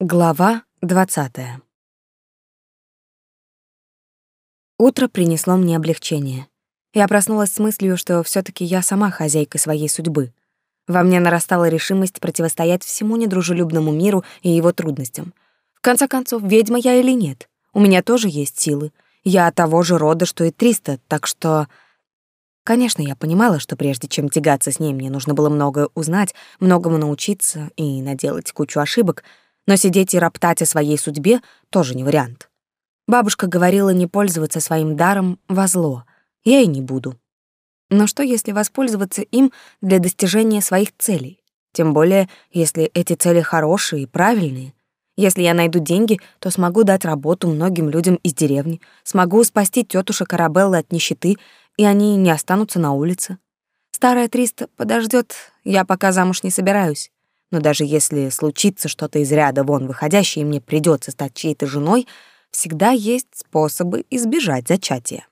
Глава двадцатая. Утро принесло мне облегчение. Я проснулась с мыслью, что все таки я сама хозяйка своей судьбы. Во мне нарастала решимость противостоять всему недружелюбному миру и его трудностям. В конце концов, ведьма я или нет? У меня тоже есть силы. Я того же рода, что и Триста, так что... Конечно, я понимала, что прежде чем тягаться с ней, мне нужно было многое узнать, многому научиться и наделать кучу ошибок — но сидеть и роптать о своей судьбе тоже не вариант. Бабушка говорила не пользоваться своим даром во зло. Я и не буду. Но что, если воспользоваться им для достижения своих целей? Тем более, если эти цели хорошие и правильные. Если я найду деньги, то смогу дать работу многим людям из деревни, смогу спасти тетушек Карабеллы от нищеты, и они не останутся на улице. Старая Триста подождет, я пока замуж не собираюсь но даже если случится что-то из ряда вон выходящее, и мне придется стать чьей-то женой, всегда есть способы избежать зачатия.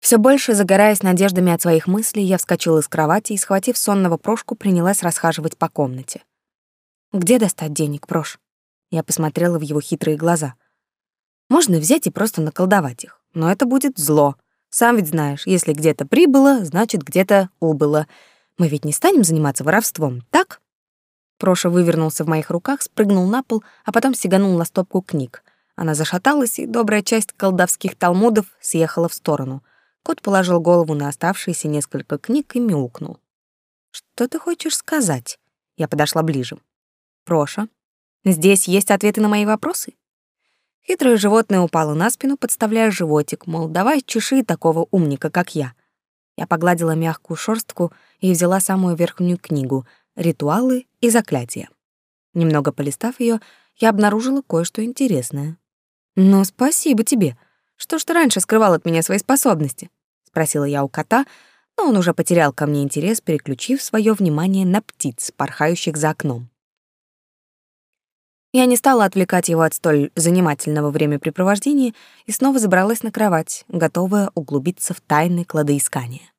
Все больше загораясь надеждами от своих мыслей, я вскочила из кровати и, схватив сонного Прошку, принялась расхаживать по комнате. «Где достать денег, Прош?» Я посмотрела в его хитрые глаза. «Можно взять и просто наколдовать их, но это будет зло. Сам ведь знаешь, если где-то прибыло, значит, где-то убыло. Мы ведь не станем заниматься воровством, так? Проша вывернулся в моих руках, спрыгнул на пол, а потом сиганул на стопку книг. Она зашаталась, и добрая часть колдовских талмудов съехала в сторону. Кот положил голову на оставшиеся несколько книг и мяукнул. «Что ты хочешь сказать?» Я подошла ближе. «Проша, здесь есть ответы на мои вопросы?» Хитрое животное упало на спину, подставляя животик, мол, давай чеши такого умника, как я. Я погладила мягкую шерстку и взяла самую верхнюю книгу «Ритуалы и заклятия». Немного полистав ее, я обнаружила кое-что интересное. «Ну, спасибо тебе. Что ж ты раньше скрывал от меня свои способности?» — спросила я у кота, но он уже потерял ко мне интерес, переключив свое внимание на птиц, порхающих за окном. Я не стала отвлекать его от столь занимательного времяпрепровождения и снова забралась на кровать, готовая углубиться в тайны кладоискания.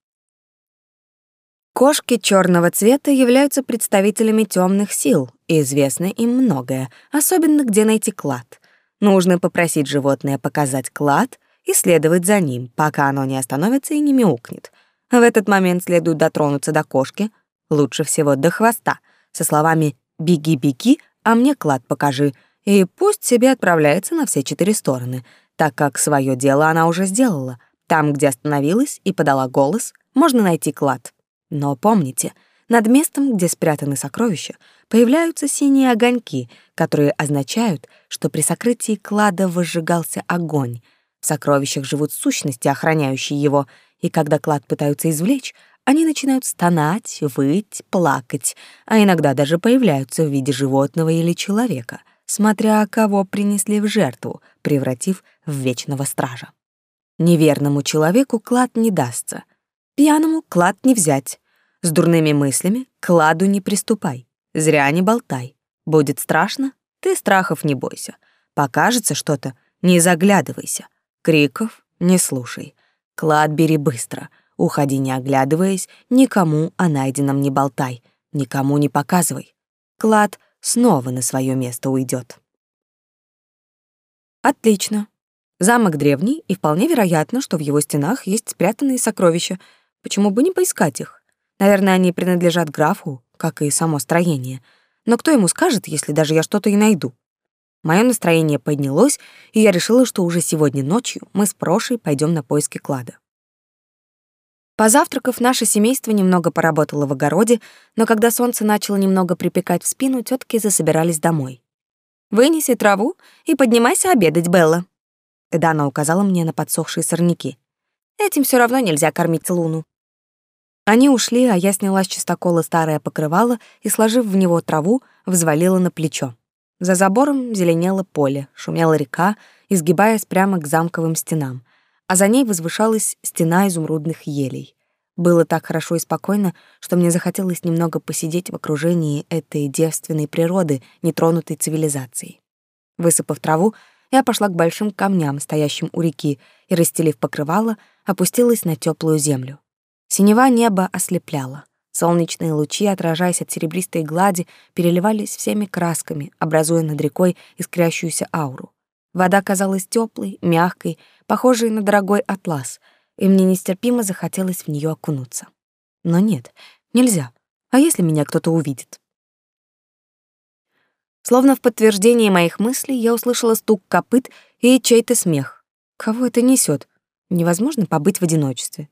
Кошки черного цвета являются представителями темных сил, и известно им многое, особенно где найти клад. Нужно попросить животное показать клад и следовать за ним, пока оно не остановится и не мяукнет. В этот момент следует дотронуться до кошки, лучше всего до хвоста, со словами «беги-беги», а мне клад покажи, и пусть себе отправляется на все четыре стороны, так как свое дело она уже сделала. Там, где остановилась и подала голос, можно найти клад. Но помните, над местом, где спрятаны сокровища, появляются синие огоньки, которые означают, что при сокрытии клада возжигался огонь. В сокровищах живут сущности, охраняющие его, и когда клад пытаются извлечь, они начинают стонать, выть, плакать, а иногда даже появляются в виде животного или человека, смотря кого принесли в жертву, превратив в вечного стража. Неверному человеку клад не дастся, пьяному клад не взять, с дурными мыслями кладу не приступай, зря не болтай. Будет страшно, ты страхов не бойся. Покажется что-то, не заглядывайся. Криков не слушай. Клад бери быстро — Уходи, не оглядываясь, никому о найденном не болтай, никому не показывай. Клад снова на свое место уйдет. Отлично. Замок древний, и вполне вероятно, что в его стенах есть спрятанные сокровища. Почему бы не поискать их? Наверное, они принадлежат графу, как и само строение. Но кто ему скажет, если даже я что-то и найду? Мое настроение поднялось, и я решила, что уже сегодня ночью мы с Прошей пойдем на поиски клада. Позавтракав, наше семейство немного поработало в огороде, но когда солнце начало немного припекать в спину, тетки засобирались домой. «Вынеси траву и поднимайся обедать, Белла», — Дана указала мне на подсохшие сорняки. «Этим все равно нельзя кормить Луну». Они ушли, а я сняла с чистокола старое покрывало и, сложив в него траву, взвалила на плечо. За забором зеленело поле, шумела река, изгибаясь прямо к замковым стенам — а за ней возвышалась стена изумрудных елей. Было так хорошо и спокойно, что мне захотелось немного посидеть в окружении этой девственной природы, нетронутой цивилизацией. Высыпав траву, я пошла к большим камням, стоящим у реки, и, расстелив покрывало, опустилась на теплую землю. Синева неба ослепляла. Солнечные лучи, отражаясь от серебристой глади, переливались всеми красками, образуя над рекой искрящуюся ауру. Вода казалась теплой, мягкой, похожей на дорогой атлас, и мне нестерпимо захотелось в нее окунуться. Но нет, нельзя. А если меня кто-то увидит? Словно в подтверждение моих мыслей я услышала стук копыт и чей-то смех. Кого это несет? Невозможно побыть в одиночестве.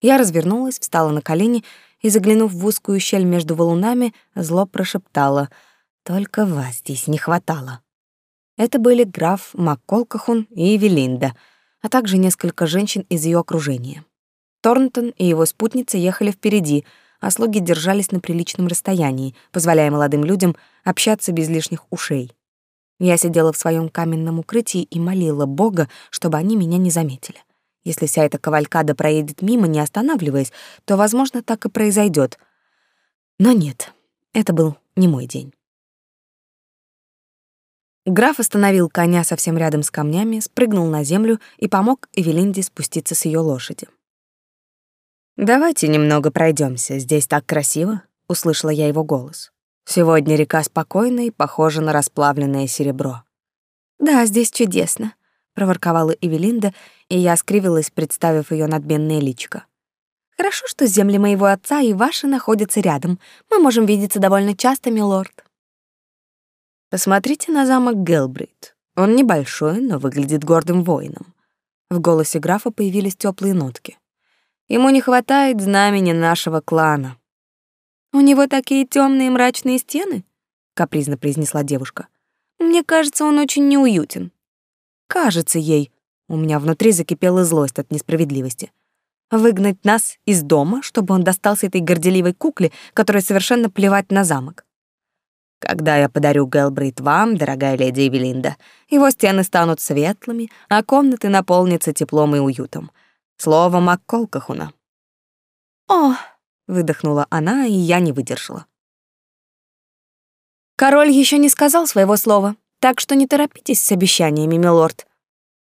Я развернулась, встала на колени и, заглянув в узкую щель между валунами, зло прошептала «Только вас здесь не хватало». Это были граф Макколкахун и Эвелинда, а также несколько женщин из ее окружения. Торнтон и его спутница ехали впереди, а слуги держались на приличном расстоянии, позволяя молодым людям общаться без лишних ушей. Я сидела в своем каменном укрытии и молила Бога, чтобы они меня не заметили. Если вся эта кавалькада проедет мимо, не останавливаясь, то, возможно, так и произойдет. Но нет, это был не мой день. Граф остановил коня совсем рядом с камнями, спрыгнул на землю и помог Эвелинде спуститься с ее лошади. «Давайте немного пройдемся, здесь так красиво», — услышала я его голос. «Сегодня река спокойная и похожа на расплавленное серебро». «Да, здесь чудесно», — проворковала Эвелинда, и я скривилась, представив ее надменное личико. «Хорошо, что земли моего отца и ваши находятся рядом. Мы можем видеться довольно часто, милорд». Посмотрите на замок Гелбрейт. Он небольшой, но выглядит гордым воином. В голосе графа появились теплые нотки. Ему не хватает знамени нашего клана. У него такие темные мрачные стены, капризно произнесла девушка. Мне кажется, он очень неуютен. Кажется ей. У меня внутри закипела злость от несправедливости. Выгнать нас из дома, чтобы он достался этой горделивой кукле, которая совершенно плевать на замок. Когда я подарю Гелбрейт вам, дорогая леди Эвелинда, его стены станут светлыми, а комнаты наполнятся теплом и уютом. Слово Макколкахуна. «О!» — выдохнула она, и я не выдержала. «Король еще не сказал своего слова, так что не торопитесь с обещаниями, милорд».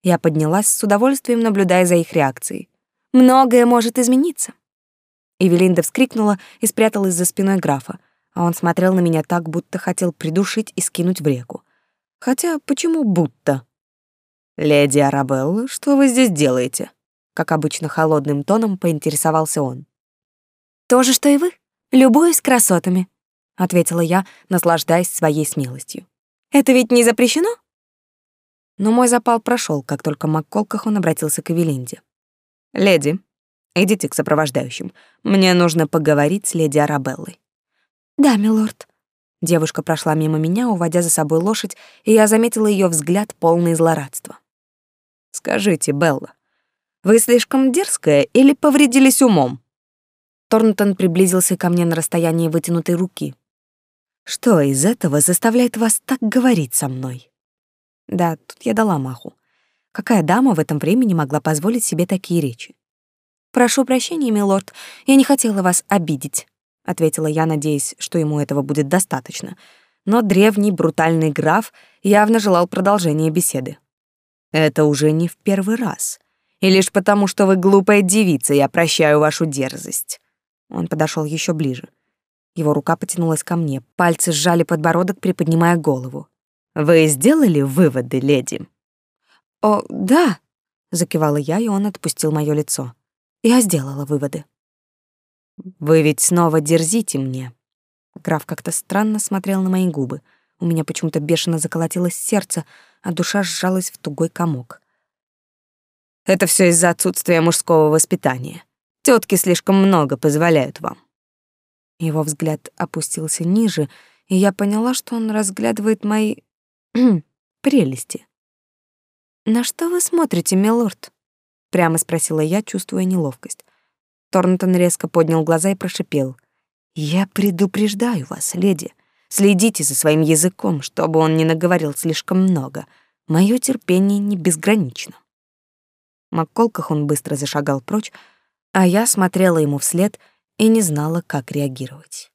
Я поднялась с удовольствием, наблюдая за их реакцией. «Многое может измениться». Эвелинда вскрикнула и спряталась за спиной графа а он смотрел на меня так, будто хотел придушить и скинуть в реку. Хотя почему будто? «Леди Арабелла, что вы здесь делаете?» Как обычно холодным тоном поинтересовался он. «То же, что и вы. Любуюсь красотами», — ответила я, наслаждаясь своей смелостью. «Это ведь не запрещено?» Но мой запал прошел, как только Макколках он обратился к Эвелинде. «Леди, идите к сопровождающим. Мне нужно поговорить с леди Арабеллой». «Да, милорд». Девушка прошла мимо меня, уводя за собой лошадь, и я заметила ее взгляд полный злорадства. «Скажите, Белла, вы слишком дерзкая или повредились умом?» Торнтон приблизился ко мне на расстоянии вытянутой руки. «Что из этого заставляет вас так говорить со мной?» Да, тут я дала маху. Какая дама в этом времени могла позволить себе такие речи? «Прошу прощения, милорд, я не хотела вас обидеть» ответила я, надеясь, что ему этого будет достаточно. Но древний брутальный граф явно желал продолжения беседы. Это уже не в первый раз. И лишь потому, что вы глупая девица, я прощаю вашу дерзость. Он подошел еще ближе. Его рука потянулась ко мне, пальцы сжали подбородок, приподнимая голову. Вы сделали выводы, леди? О, да, закивала я, и он отпустил мое лицо. Я сделала выводы. Вы ведь снова дерзите мне. Граф как-то странно смотрел на мои губы. У меня почему-то бешено заколотилось сердце, а душа сжалась в тугой комок. Это все из-за отсутствия мужского воспитания. Тетки слишком много позволяют вам. Его взгляд опустился ниже, и я поняла, что он разглядывает мои прелести. «На что вы смотрите, милорд?» — прямо спросила я, чувствуя неловкость. Торнтон резко поднял глаза и прошипел. «Я предупреждаю вас, леди. Следите за своим языком, чтобы он не наговорил слишком много. Мое терпение не безгранично». Макколках он быстро зашагал прочь, а я смотрела ему вслед и не знала, как реагировать.